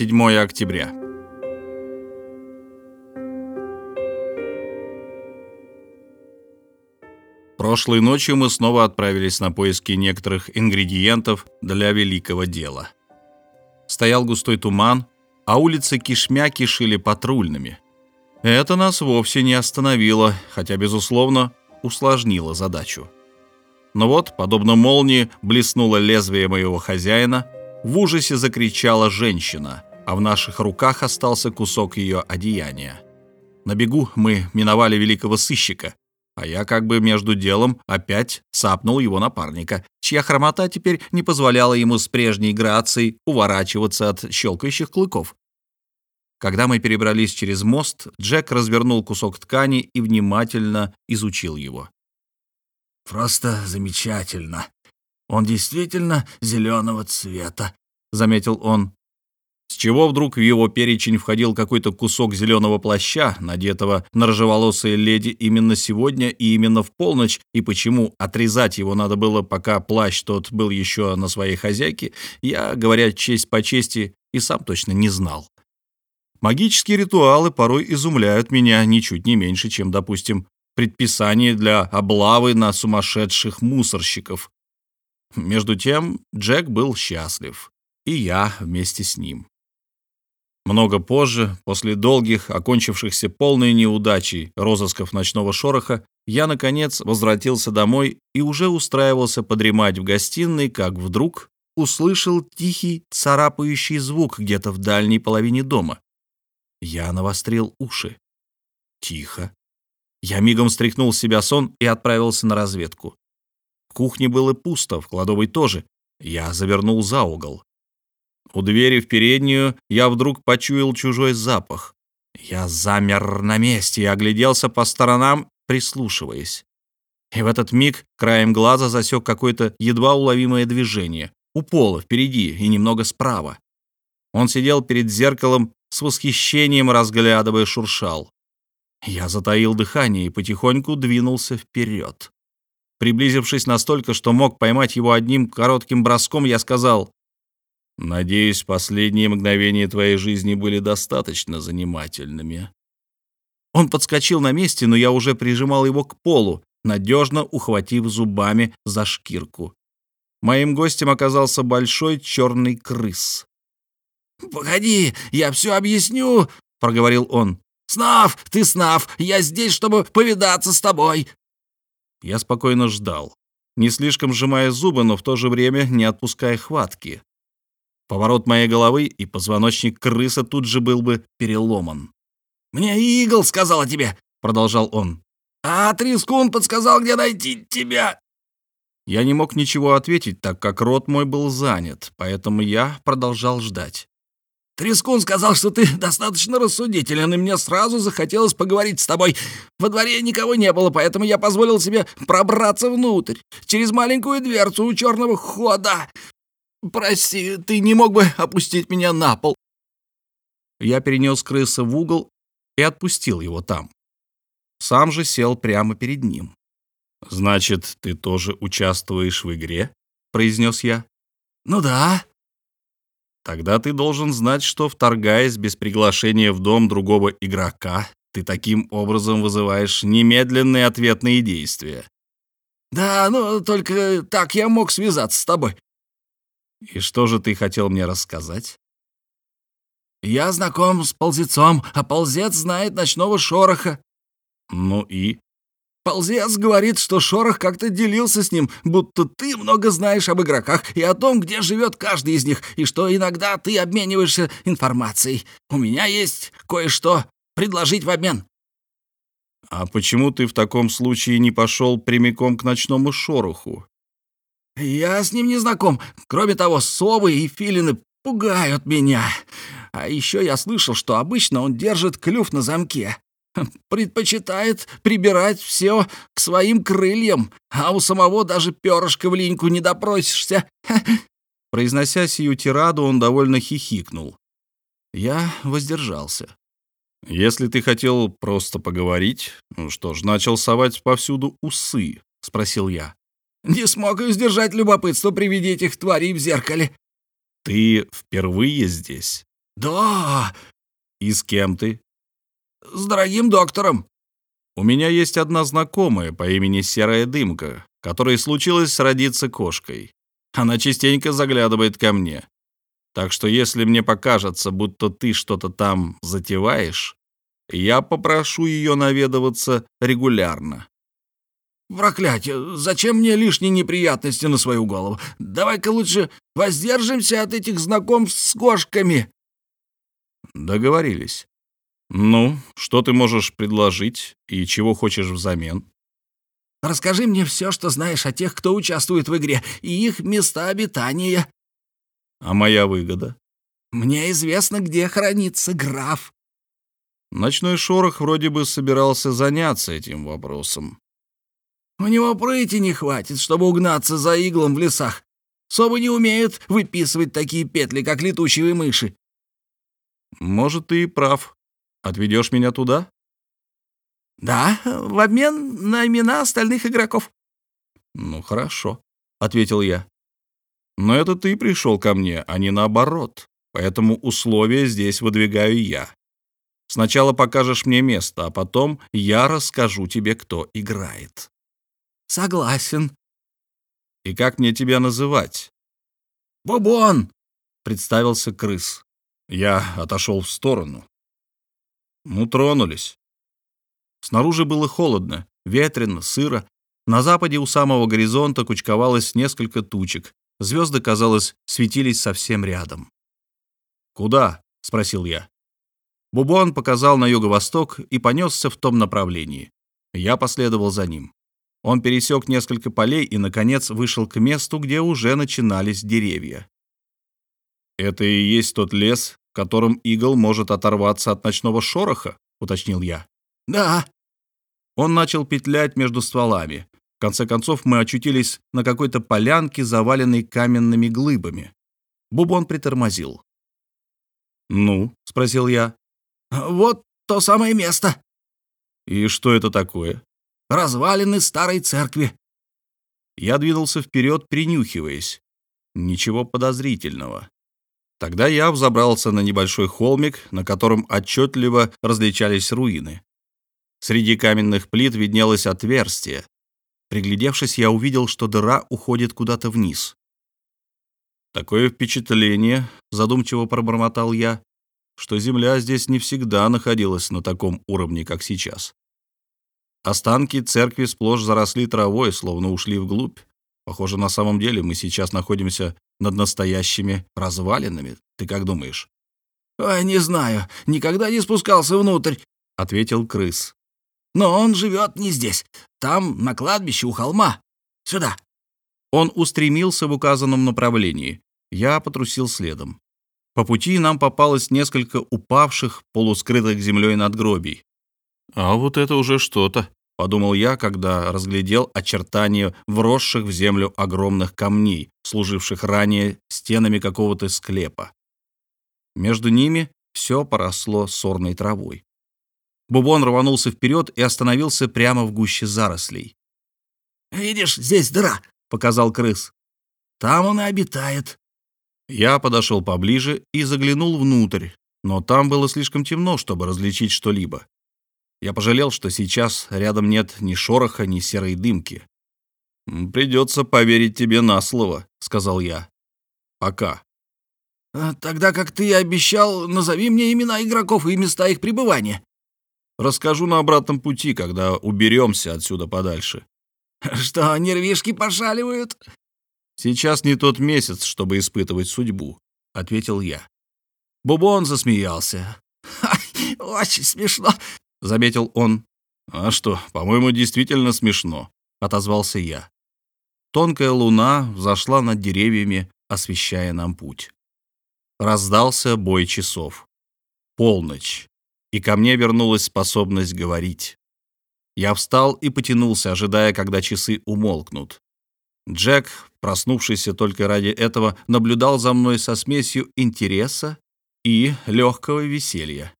7 октября. Прошлой ночью мы снова отправились на поиски некоторых ингредиентов для великого дела. Стоял густой туман, а улицы кишмя кишили патрульными. Это нас вовсе не остановило, хотя, безусловно, усложнило задачу. Но вот, подобно молнии, блеснуло лезвие моего хозяина, в ужасе закричала женщина, а в наших руках остался кусок ее одеяния. На бегу мы миновали великого сыщика, а я как бы между делом опять цапнул его напарника, чья хромота теперь не позволяла ему с прежней грацией уворачиваться от щелкающих клыков. Когда мы перебрались через мост, Джек развернул кусок ткани и внимательно изучил его. «Просто замечательно. Он действительно зеленого цвета», — заметил он. С чего вдруг в его перечень входил какой-то кусок зеленого плаща, надетого на рыжеволосые леди именно сегодня и именно в полночь, и почему отрезать его надо было, пока плащ тот был еще на своей хозяйке, я, говоря честь по чести, и сам точно не знал. Магические ритуалы порой изумляют меня ничуть не меньше, чем, допустим, предписание для облавы на сумасшедших мусорщиков. Между тем Джек был счастлив, и я вместе с ним. Много позже, после долгих, окончившихся полной неудачей розысков ночного шороха, я, наконец, возвратился домой и уже устраивался подремать в гостиной, как вдруг услышал тихий царапающий звук где-то в дальней половине дома. Я навострил уши. Тихо. Я мигом стряхнул с себя сон и отправился на разведку. В кухне было пусто, в кладовой тоже. Я завернул за угол. У двери в переднюю я вдруг почуял чужой запах. Я замер на месте и огляделся по сторонам, прислушиваясь. И в этот миг краем глаза засек какое-то едва уловимое движение. У пола, впереди и немного справа. Он сидел перед зеркалом с восхищением, разглядывая шуршал. Я затаил дыхание и потихоньку двинулся вперед. Приблизившись настолько, что мог поймать его одним коротким броском, я сказал, Надеюсь, последние мгновения твоей жизни были достаточно занимательными. Он подскочил на месте, но я уже прижимал его к полу, надежно ухватив зубами за шкирку. Моим гостем оказался большой черный крыс. «Погоди, я все объясню», — проговорил он. «Снав, ты Снав, я здесь, чтобы повидаться с тобой». Я спокойно ждал, не слишком сжимая зубы, но в то же время не отпуская хватки. Поворот моей головы, и позвоночник крыса тут же был бы переломан. «Мне Игл сказал о тебе», — продолжал он. «А Трискун подсказал, где найти тебя». Я не мог ничего ответить, так как рот мой был занят, поэтому я продолжал ждать. Трескун сказал, что ты достаточно рассудителен, и мне сразу захотелось поговорить с тобой. Во дворе никого не было, поэтому я позволил себе пробраться внутрь, через маленькую дверцу у черного хода. Прости, ты не мог бы опустить меня на пол?» Я перенес крыса в угол и отпустил его там. Сам же сел прямо перед ним. «Значит, ты тоже участвуешь в игре?» — произнес я. «Ну да». «Тогда ты должен знать, что, вторгаясь без приглашения в дом другого игрока, ты таким образом вызываешь немедленные ответные действия». «Да, ну только так я мог связаться с тобой. «И что же ты хотел мне рассказать?» «Я знаком с ползецом, а ползец знает ночного шороха». «Ну и?» Ползец говорит, что Шорох как-то делился с ним, будто ты много знаешь об игроках и о том, где живет каждый из них, и что иногда ты обмениваешься информацией. У меня есть кое-что предложить в обмен». «А почему ты в таком случае не пошел прямиком к ночному шороху? «Я с ним не знаком. Кроме того, совы и филины пугают меня. А еще я слышал, что обычно он держит клюв на замке. Предпочитает прибирать все к своим крыльям, а у самого даже перышко в линьку не допросишься». Произнося сию тираду, он довольно хихикнул. Я воздержался. «Если ты хотел просто поговорить, ну что ж, начал совать повсюду усы?» — спросил я. Не смог сдержать любопытство при виде этих тварей в зеркале. Ты впервые здесь? «Да!» «И с кем ты?» «С дорогим доктором». «У меня есть одна знакомая по имени Серая Дымка, которой случилось родиться кошкой. Она частенько заглядывает ко мне. Так что если мне покажется, будто ты что-то там затеваешь, я попрошу ее наведываться регулярно. Проклятие, зачем мне лишние неприятности на свою голову? Давай-ка лучше воздержимся от этих знакомств с кошками. Договорились. Ну, что ты можешь предложить и чего хочешь взамен? Расскажи мне все, что знаешь о тех, кто участвует в игре, и их места обитания. А моя выгода? Мне известно, где хранится граф. Ночной шорох вроде бы собирался заняться этим вопросом. У него прыти не хватит, чтобы угнаться за иглом в лесах. Собы не умеют выписывать такие петли, как летучие мыши. Может, ты и прав. Отведешь меня туда? Да, в обмен на имена остальных игроков. Ну, хорошо, ответил я. Но это ты пришел ко мне, а не наоборот. Поэтому условия здесь выдвигаю я. Сначала покажешь мне место, а потом я расскажу тебе, кто играет. Согласен. И как мне тебя называть? Бубон, представился крыс. Я отошел в сторону. Ну, тронулись. Снаружи было холодно, ветрено, сыро. На западе у самого горизонта кучковалось несколько тучек, Звезды, казалось, светились совсем рядом. «Куда?» — спросил я. Бубон показал на юго-восток и понесся в том направлении. Я последовал за ним. Он пересек несколько полей и, наконец, вышел к месту, где уже начинались деревья. «Это и есть тот лес, в котором игл может оторваться от ночного шороха?» — уточнил я. «Да». Он начал петлять между стволами. В конце концов мы очутились на какой-то полянке, заваленной каменными глыбами. Бубон притормозил. «Ну?» — спросил я. «Вот то самое место». «И что это такое?» «Развалины старой церкви». Я двинулся вперед, принюхиваясь. Ничего подозрительного. Тогда я взобрался на небольшой холмик, на котором отчетливо различались руины. Среди каменных плит виднелось отверстие, Приглядевшись, я увидел, что дыра уходит куда-то вниз. Такое впечатление, задумчиво пробормотал я, что земля здесь не всегда находилась на таком уровне, как сейчас. Останки церкви сплошь заросли травой, словно ушли вглубь. Похоже, на самом деле мы сейчас находимся над настоящими развалинами. Ты как думаешь? «Ой, не знаю. Никогда не спускался внутрь», — ответил крыс. Но он живет не здесь. Там, на кладбище у холма. Сюда». Он устремился в указанном направлении. Я потрусил следом. По пути нам попалось несколько упавших, полускрытых землей надгробий. «А вот это уже что-то», — подумал я, когда разглядел очертания вросших в землю огромных камней, служивших ранее стенами какого-то склепа. Между ними все поросло сорной травой. Бубон рванулся вперед и остановился прямо в гуще зарослей. «Видишь, здесь дыра», — показал крыс. «Там он и обитает». Я подошел поближе и заглянул внутрь, но там было слишком темно, чтобы различить что-либо. Я пожалел, что сейчас рядом нет ни шороха, ни серой дымки. «Придется поверить тебе на слово», — сказал я. «Пока». «А «Тогда, как ты и обещал, назови мне имена игроков и места их пребывания». Расскажу на обратном пути, когда уберемся отсюда подальше. Что, нервишки пошаливают? Сейчас не тот месяц, чтобы испытывать судьбу, ответил я. Бубон засмеялся. Очень смешно, заметил он. А что, по-моему, действительно смешно, отозвался я. Тонкая луна взошла над деревьями, освещая нам путь. Раздался бой часов. Полночь и ко мне вернулась способность говорить. Я встал и потянулся, ожидая, когда часы умолкнут. Джек, проснувшийся только ради этого, наблюдал за мной со смесью интереса и легкого веселья.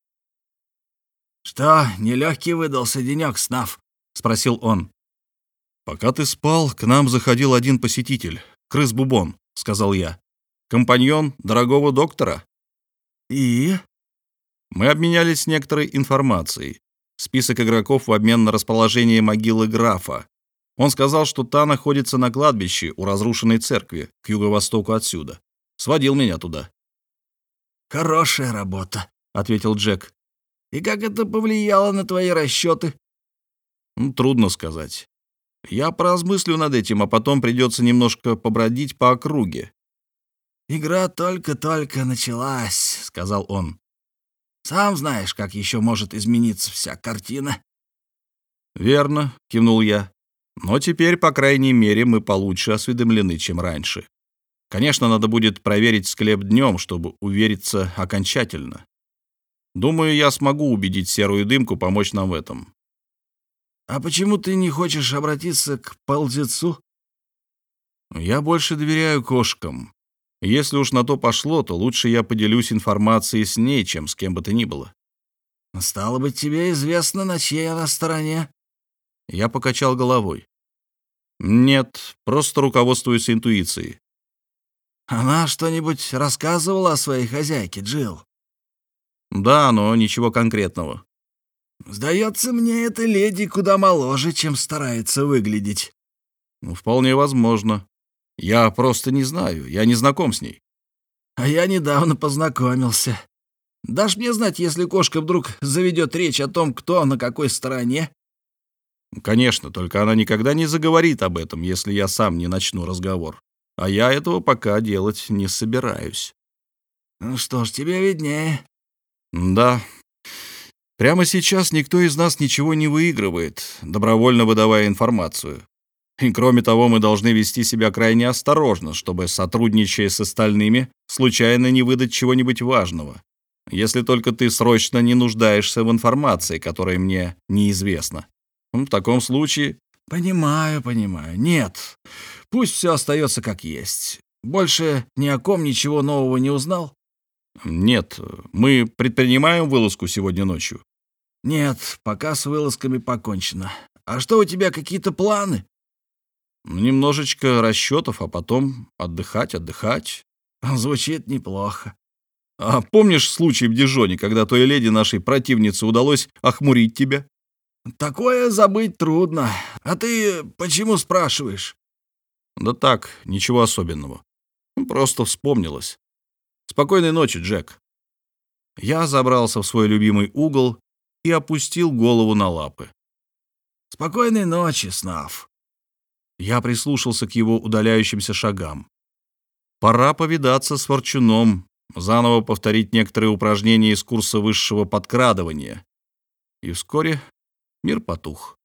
«Что, нелегкий выдался денек, Снав?» — спросил он. «Пока ты спал, к нам заходил один посетитель, крыс-бубон», — сказал я. «Компаньон дорогого доктора». И? Мы обменялись некоторой информацией. Список игроков в обмен на расположение могилы графа. Он сказал, что та находится на кладбище у разрушенной церкви, к юго-востоку отсюда. Сводил меня туда. «Хорошая работа», — ответил Джек. «И как это повлияло на твои расчеты?» Ну, трудно сказать. Я поразмыслю над этим, а потом придется немножко побродить по округе. «Игра только-только началась», — сказал он. «Сам знаешь, как еще может измениться вся картина». «Верно», — кивнул я. «Но теперь, по крайней мере, мы получше осведомлены, чем раньше. Конечно, надо будет проверить склеп днем, чтобы увериться окончательно. Думаю, я смогу убедить серую дымку помочь нам в этом. «А почему ты не хочешь обратиться к ползецу?» «Я больше доверяю кошкам. Если уж на то пошло, то лучше я поделюсь информацией с ней, чем с кем бы то ни было». «Стало быть, тебе известно, на чьей она стороне?» Я покачал головой. «Нет, просто руководствуюсь интуицией». «Она что-нибудь рассказывала о своей хозяйке, Джилл?» «Да, но ничего конкретного». Сдается мне, эта леди куда моложе, чем старается выглядеть. Ну, вполне возможно. Я просто не знаю, я не знаком с ней. А я недавно познакомился. Дашь мне знать, если кошка вдруг заведет речь о том, кто на какой стороне? Конечно, только она никогда не заговорит об этом, если я сам не начну разговор. А я этого пока делать не собираюсь. Ну что ж, тебе виднее. Да, Прямо сейчас никто из нас ничего не выигрывает, добровольно выдавая информацию. И кроме того, мы должны вести себя крайне осторожно, чтобы, сотрудничая с остальными, случайно не выдать чего-нибудь важного. Если только ты срочно не нуждаешься в информации, которая мне неизвестна. В таком случае... Понимаю, понимаю. Нет, пусть все остается как есть. Больше ни о ком ничего нового не узнал? Нет, мы предпринимаем вылазку сегодня ночью. «Нет, пока с вылазками покончено. А что, у тебя какие-то планы?» «Немножечко расчетов, а потом отдыхать, отдыхать». «Звучит неплохо». «А помнишь случай в Дижоне, когда той леди нашей противнице удалось охмурить тебя?» «Такое забыть трудно. А ты почему спрашиваешь?» «Да так, ничего особенного. Просто вспомнилось. Спокойной ночи, Джек». Я забрался в свой любимый угол и опустил голову на лапы. «Спокойной ночи, Снав!» Я прислушался к его удаляющимся шагам. Пора повидаться с Ворчуном, заново повторить некоторые упражнения из курса высшего подкрадывания. И вскоре мир потух.